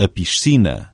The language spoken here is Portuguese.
a piscina.